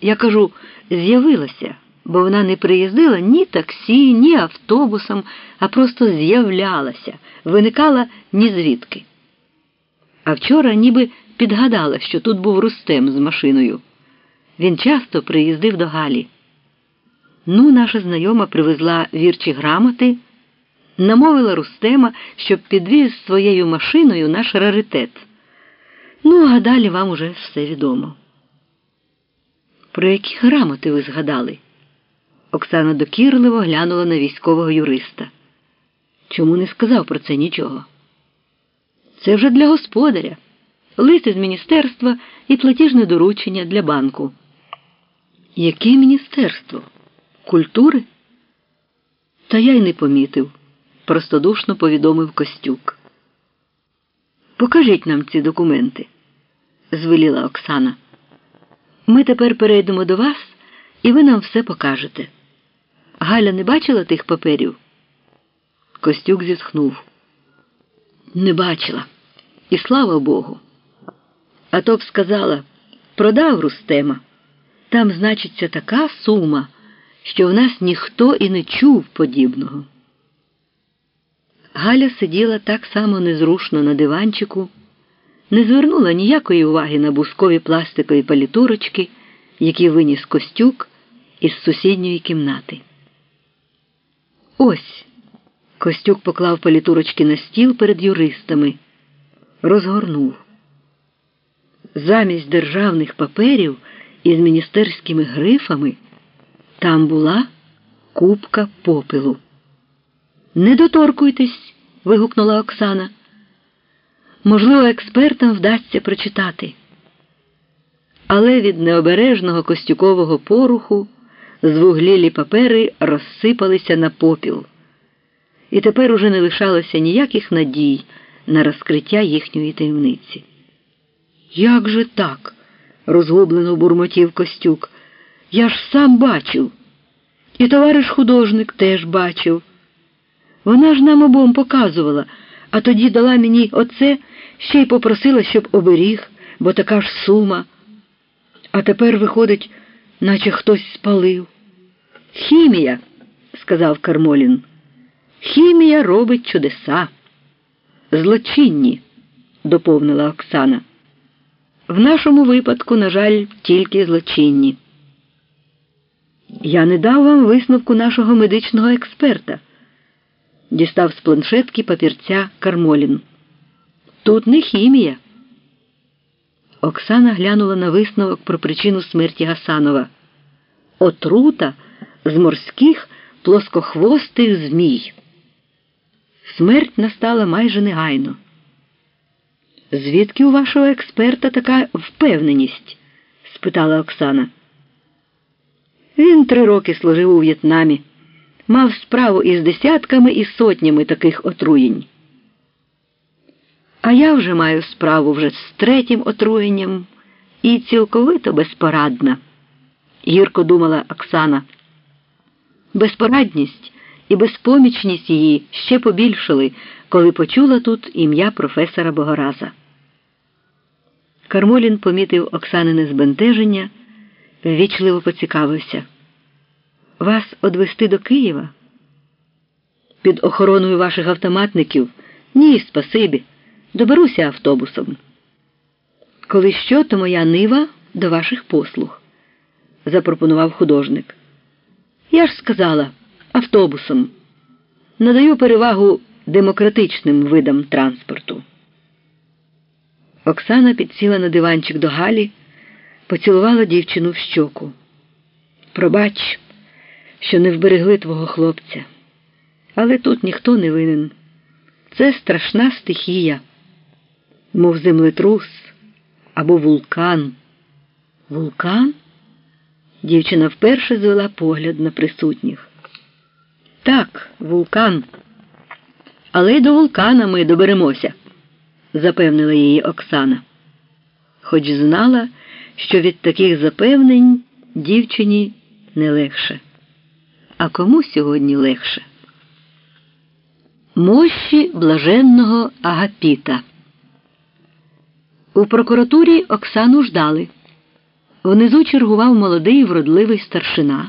Я кажу, з'явилася, бо вона не приїздила ні таксі, ні автобусом, а просто з'являлася, виникала ні звідки. А вчора ніби підгадала, що тут був Рустем з машиною. Він часто приїздив до Галі. Ну, наша знайома привезла вірчі грамоти, намовила Рустема, щоб підвіз своєю машиною наш раритет. Ну, а далі вам уже все відомо. Про які грамоти ви згадали? Оксана докірливо глянула на військового юриста. Чому не сказав про це нічого? Це вже для господаря, лист із міністерства і платіжне доручення для банку. Яке міністерство? Культури? Та я й не помітив, простодушно повідомив Костюк. Покажіть нам ці документи, звеліла Оксана. Ми тепер перейдемо до вас, і ви нам все покажете. Галя не бачила тих паперів? Костюк зітхнув. Не бачила. І слава Богу. А то б сказала, продав Рустема. Там значиться така сума, що в нас ніхто і не чув подібного. Галя сиділа так само незрушно на диванчику, не звернула ніякої уваги на бускові пластикові палітурочки, які виніс Костюк із сусідньої кімнати. Ось. Костюк поклав палітурочки на стіл перед юристами, розгорнув. Замість державних паперів із міністерськими грифами там була купка попелу. Не доторкуйтесь, вигукнула Оксана. Можливо, експертам вдасться прочитати. Але від необережного костюкового поруху звуглілі папери розсипалися на попіл, і тепер уже не лишалося ніяких надій на розкриття їхньої таємниці. Як же так? розгублено бурмотів Костюк. Я ж сам бачив. І товариш художник теж бачив. Вона ж нам обом показувала, а тоді дала мені оце, ще й попросила, щоб оберіг, бо така ж сума. А тепер, виходить, наче хтось спалив. Хімія, сказав Кармолін. Хімія робить чудеса. Злочинні, доповнила Оксана. В нашому випадку, на жаль, тільки злочинні. Я не дав вам висновку нашого медичного експерта. Дістав з планшетки папірця Кармолін. Тут не хімія. Оксана глянула на висновок про причину смерті Гасанова. Отрута з морських плоскохвостих змій. Смерть настала майже негайно. Звідки у вашого експерта така впевненість? спитала Оксана. Він три роки служив у В'єтнамі, мав справу із десятками і сотнями таких отруєнь. А я вже маю справу вже з третім отруєнням і цілковито безпорадна, гірко думала Оксана. Безпорадність і безпомічність її ще побільшили, коли почула тут ім'я професора Богораза. Кармолін помітив Оксанине збентеження, ввічливо поцікавився. Вас одвести до Києва? Під охороною ваших автоматників? Ні, спасибі. Доберуся автобусом. Коли що, то моя нива до ваших послуг, запропонував художник. Я ж сказала, автобусом. Надаю перевагу демократичним видам транспорту. Оксана підсіла на диванчик до Галі, поцілувала дівчину в щоку. Пробач, що не вберегли твого хлопця. Але тут ніхто не винен. Це страшна стихія, мов землетрус або вулкан. Вулкан? Дівчина вперше звела погляд на присутніх. Так, вулкан. Але й до вулкана ми доберемося, запевнила її Оксана. Хоч знала, що від таких запевнень дівчині не легше. А кому сьогодні легше? Мощі блаженного Агапіта. У прокуратурі Оксану ждали. Внизу чергував молодий вродливий старшина.